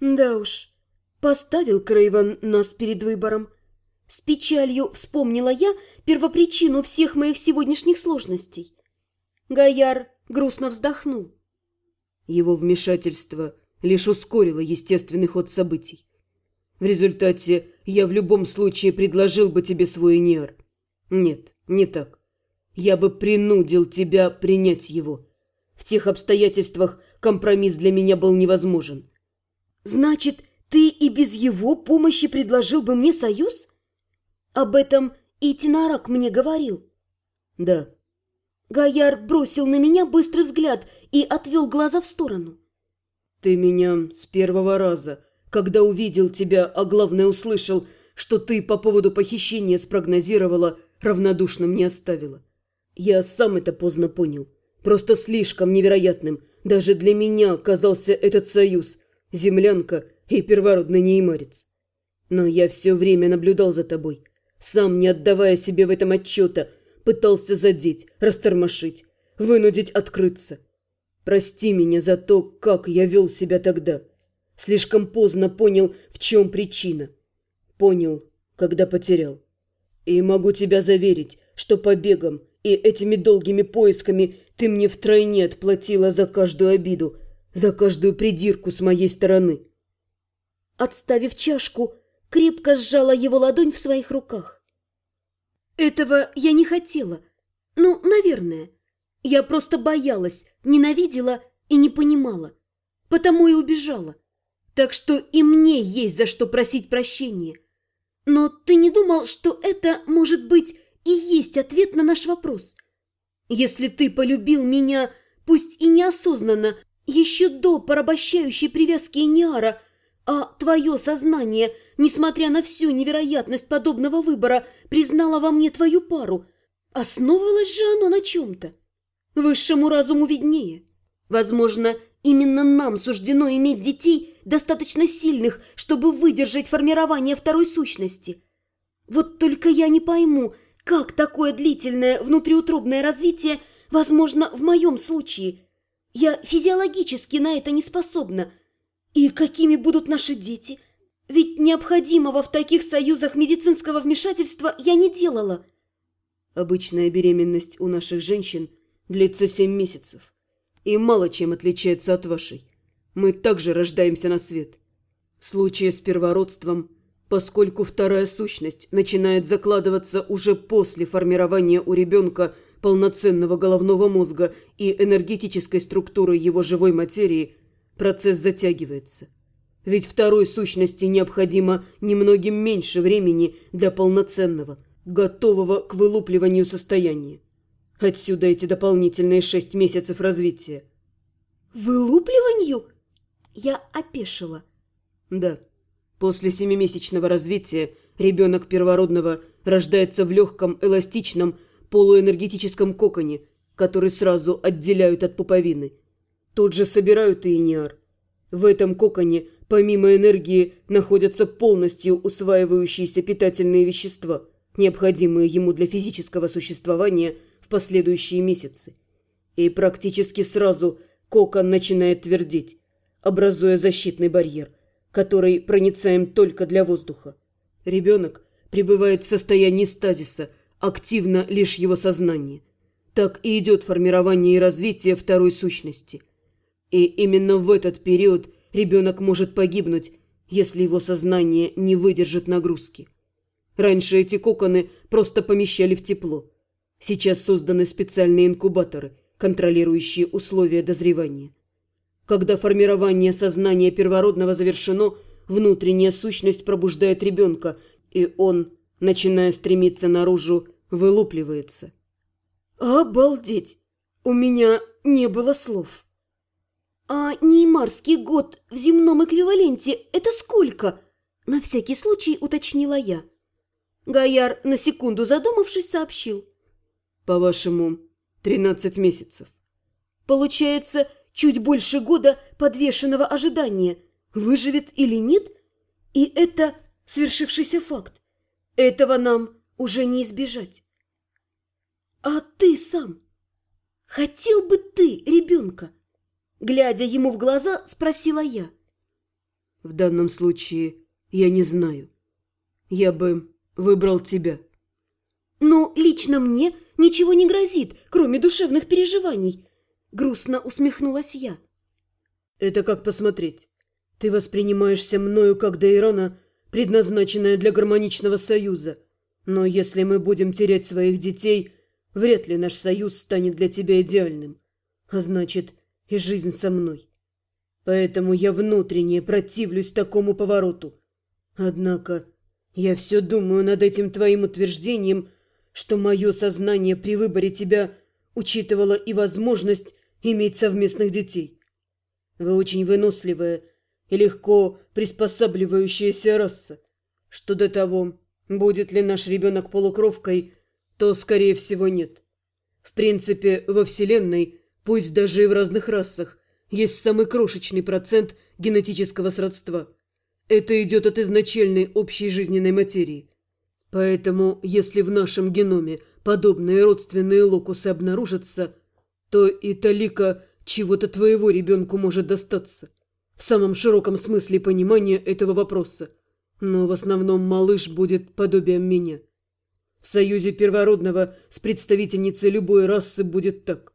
Да уж, поставил Крейвен нас перед выбором. С печалью вспомнила я первопричину всех моих сегодняшних сложностей. Гаяр грустно вздохнул. Его вмешательство лишь ускорило естественный ход событий. В результате я в любом случае предложил бы тебе свой Ниар. Нет, не так. Я бы принудил тебя принять его. В тех обстоятельствах компромисс для меня был невозможен. Значит, ты и без его помощи предложил бы мне союз? Об этом и Тинарак мне говорил. Да. Гаяр бросил на меня быстрый взгляд и отвел глаза в сторону. Ты меня с первого раза, когда увидел тебя, а главное услышал, что ты по поводу похищения спрогнозировала, равнодушным не оставила. Я сам это поздно понял. Просто слишком невероятным даже для меня оказался этот союз, землянка и первородный неймарец. Но я все время наблюдал за тобой, сам не отдавая себе в этом отчета, пытался задеть, растормошить, вынудить открыться. Прости меня за то, как я вел себя тогда. Слишком поздно понял, в чем причина. Понял, когда потерял. И могу тебя заверить, что побегом и этими долгими поисками ты мне втройне отплатила за каждую обиду, за каждую придирку с моей стороны. Отставив чашку, крепко сжала его ладонь в своих руках. Этого я не хотела. Ну, наверное. Я просто боялась, ненавидела и не понимала. Потому и убежала. Так что и мне есть за что просить прощения. Но ты не думал, что это, может быть, и есть ответ на наш вопрос? Если ты полюбил меня, пусть и неосознанно, еще до порабощающей привязки Ниара, а твое сознание, несмотря на всю невероятность подобного выбора, признало во мне твою пару, основывалось же оно на чем-то. Высшему разуму виднее. Возможно, именно нам суждено иметь детей достаточно сильных, чтобы выдержать формирование второй сущности. Вот только я не пойму, как такое длительное внутриутробное развитие возможно в моем случае. Я физиологически на это не способна. И какими будут наши дети? Ведь необходимого в таких союзах медицинского вмешательства я не делала. Обычная беременность у наших женщин длится семь месяцев и мало чем отличается от вашей. Мы также рождаемся на свет. В случае с первородством, поскольку вторая сущность начинает закладываться уже после формирования у ребенка полноценного головного мозга и энергетической структуры его живой материи, процесс затягивается. Ведь второй сущности необходимо немногим меньше времени для полноценного, готового к вылупливанию состояния. Отсюда эти дополнительные шесть месяцев развития. Вылупливанию? Я опешила. Да. После семимесячного развития ребенок первородного рождается в легком, эластичном, полуэнергетическом коконе, который сразу отделяют от пуповины. Тут же собирают и иниар. В этом коконе, помимо энергии, находятся полностью усваивающиеся питательные вещества, необходимые ему для физического существования – в последующие месяцы. И практически сразу кокон начинает твердеть, образуя защитный барьер, который проницаем только для воздуха. Ребенок пребывает в состоянии стазиса, активно лишь его сознание. Так и идет формирование и развитие второй сущности. И именно в этот период ребенок может погибнуть, если его сознание не выдержит нагрузки. Раньше эти коконы просто помещали в тепло – Сейчас созданы специальные инкубаторы, контролирующие условия дозревания. Когда формирование сознания первородного завершено, внутренняя сущность пробуждает ребенка, и он, начиная стремиться наружу, вылупливается. «Обалдеть! У меня не было слов!» «А неймарский год в земном эквиваленте – это сколько?» На всякий случай уточнила я. Гаяр, на секунду задумавшись, сообщил – по-вашему, 13 месяцев. Получается, чуть больше года подвешенного ожидания. Выживет или нет? И это свершившийся факт. Этого нам уже не избежать. А ты сам? Хотел бы ты ребенка? Глядя ему в глаза, спросила я. В данном случае я не знаю. Я бы выбрал тебя. Но лично мне ничего не грозит, кроме душевных переживаний. Грустно усмехнулась я. Это как посмотреть. Ты воспринимаешься мною как Дейрона, предназначенная для гармоничного союза. Но если мы будем терять своих детей, вряд ли наш союз станет для тебя идеальным. А значит, и жизнь со мной. Поэтому я внутренне противлюсь такому повороту. Однако я все думаю над этим твоим утверждением, что мое сознание при выборе тебя учитывало и возможность иметь совместных детей. Вы очень выносливая и легко приспосабливающаяся раса. Что до того, будет ли наш ребенок полукровкой, то, скорее всего, нет. В принципе, во Вселенной, пусть даже и в разных расах, есть самый крошечный процент генетического сродства. Это идет от изначальной общей жизненной материи. Поэтому, если в нашем геноме подобные родственные локусы обнаружатся, то и талика чего-то твоего ребенку может достаться. В самом широком смысле понимания этого вопроса. Но в основном малыш будет подобием меня. В союзе первородного с представительницей любой расы будет так.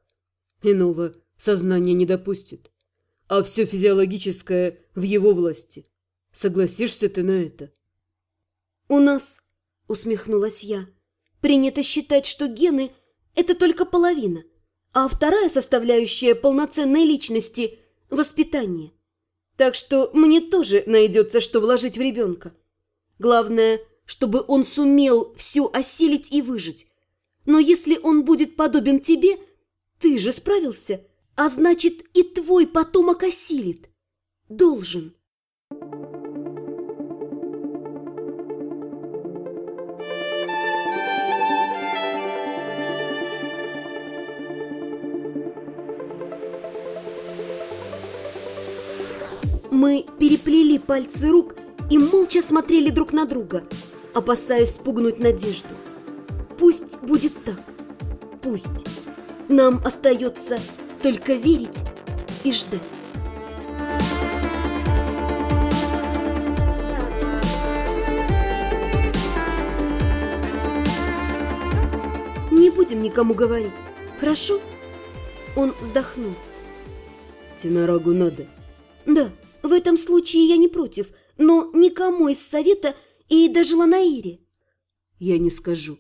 Иного сознание не допустит. А все физиологическое в его власти. Согласишься ты на это? «У нас, — усмехнулась я, — принято считать, что гены — это только половина, а вторая составляющая полноценной личности — воспитание. Так что мне тоже найдется, что вложить в ребенка. Главное, чтобы он сумел все осилить и выжить. Но если он будет подобен тебе, ты же справился — а значит, и твой потомок осилит. Должен. Мы переплели пальцы рук и молча смотрели друг на друга, опасаясь спугнуть надежду. Пусть будет так. Пусть. Нам остается только верить и ждать. Не будем никому говорить, хорошо? Он вздохнул. Тинарагу надо. Да, в этом случае я не против, но никому из совета и даже Ланаире. Я не скажу.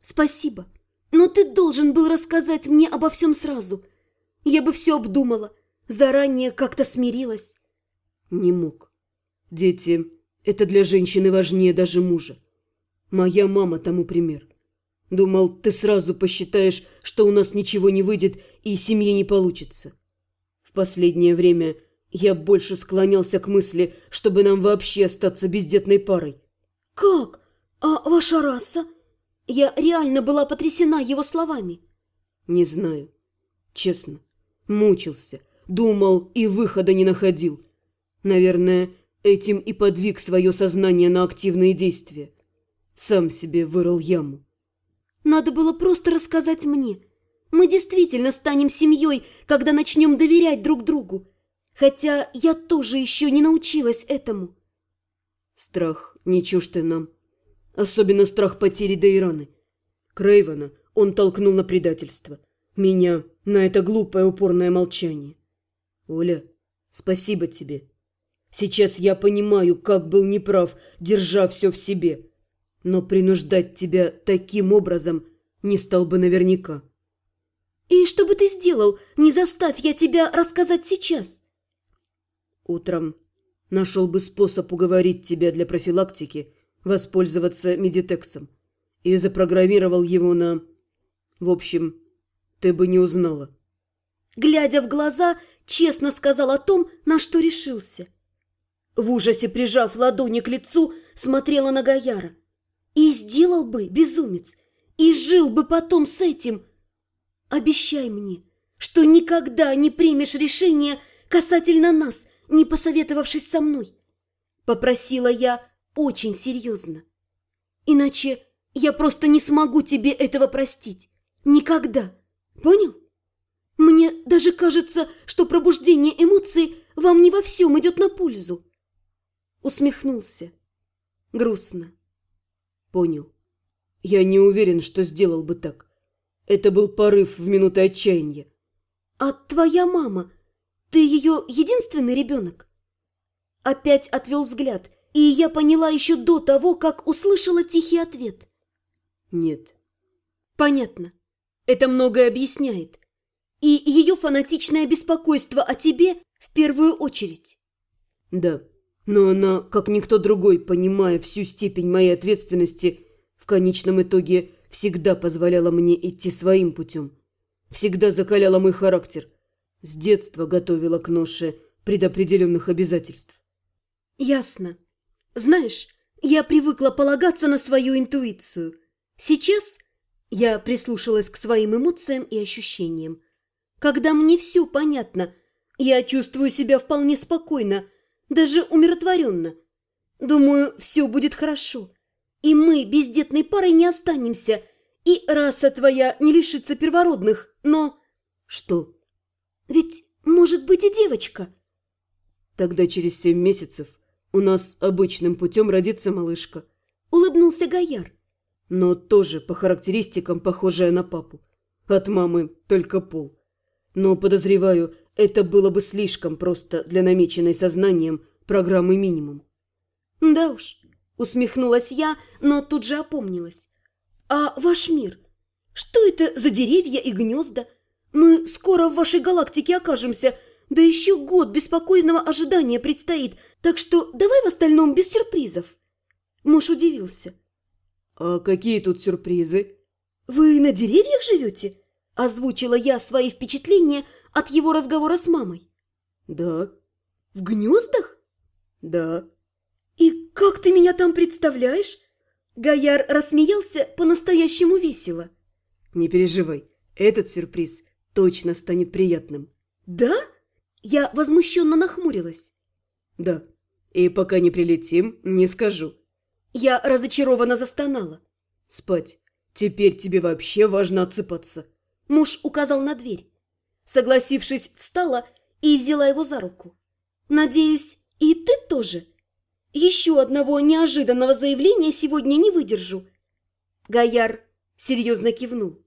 Спасибо, но ты должен был рассказать мне обо всем сразу. Я бы все обдумала, заранее как-то смирилась. Не мог. Дети – это для женщины важнее даже мужа. Моя мама тому пример. Думал, ты сразу посчитаешь, что у нас ничего не выйдет и семьи не получится. В последнее время я больше склонялся к мысли, чтобы нам вообще остаться бездетной парой. «Как? А ваша раса?» Я реально была потрясена его словами. «Не знаю. Честно. Мучился, думал и выхода не находил. Наверное, этим и подвиг свое сознание на активные действия. Сам себе вырыл яму. Надо было просто рассказать мне. Мы действительно станем семьей, когда начнем доверять друг другу. Хотя я тоже еще не научилась этому. Страх не чужд нам. Особенно страх потери Дейраны. Крейвана он толкнул на предательство – меня на это глупое упорное молчание. Оля, спасибо тебе. Сейчас я понимаю, как был неправ, держа все в себе. Но принуждать тебя таким образом не стал бы наверняка. И что бы ты сделал, не заставь я тебя рассказать сейчас? Утром нашел бы способ уговорить тебя для профилактики воспользоваться медитексом и запрограммировал его на... В общем, ты бы не узнала. Глядя в глаза, честно сказал о том, на что решился. В ужасе, прижав ладони к лицу, смотрела на Гаяра. И сделал бы, безумец, и жил бы потом с этим. Обещай мне, что никогда не примешь решение касательно нас, не посоветовавшись со мной. Попросила я очень серьезно. Иначе я просто не смогу тебе этого простить. Никогда. Понял? Мне даже кажется, что пробуждение эмоций вам не во всем идет на пользу. Усмехнулся. Грустно. Понял. Я не уверен, что сделал бы так. Это был порыв в минуты отчаяния. А твоя мама? Ты ее единственный ребенок? Опять отвел взгляд, и я поняла еще до того, как услышала тихий ответ. Нет. Понятно. Это многое объясняет. И ее фанатичное беспокойство о тебе в первую очередь. Да, но она, как никто другой, понимая всю степень моей ответственности, в конечном итоге всегда позволяла мне идти своим путем. Всегда закаляла мой характер. С детства готовила к ноше предопределенных обязательств. Ясно. Знаешь, я привыкла полагаться на свою интуицию. Сейчас я прислушалась к своим эмоциям и ощущениям. Когда мне все понятно, я чувствую себя вполне спокойно, даже умиротворенно. Думаю, все будет хорошо. И мы бездетной парой не останемся, и раса твоя не лишится первородных, но... Что? Ведь может быть и девочка. Тогда через семь месяцев у нас обычным путем родится малышка. Улыбнулся Гояр. Но тоже по характеристикам похожая на папу. От мамы только пол. Но, подозреваю, это было бы слишком просто для намеченной сознанием программы минимум. Да уж, усмехнулась я, но тут же опомнилась. А ваш мир? Что это за деревья и гнезда? Мы скоро в вашей галактике окажемся, да еще год беспокойного ожидания предстоит, так что давай в остальном без сюрпризов. Муж удивился. А какие тут сюрпризы? Вы на деревьях живете? Озвучила я свои впечатления от его разговора с мамой. Да. В гнездах? Да. И как ты меня там представляешь? Гояр рассмеялся по-настоящему весело. Не переживай, этот сюрприз точно станет приятным. Да? Я возмущенно нахмурилась. Да. И пока не прилетим, не скажу. Я разочарованно застонала. Спать. Теперь тебе вообще важно отсыпаться. Муж указал на дверь. Согласившись, встала и взяла его за руку. «Надеюсь, и ты тоже?» «Еще одного неожиданного заявления сегодня не выдержу». Гояр серьезно кивнул.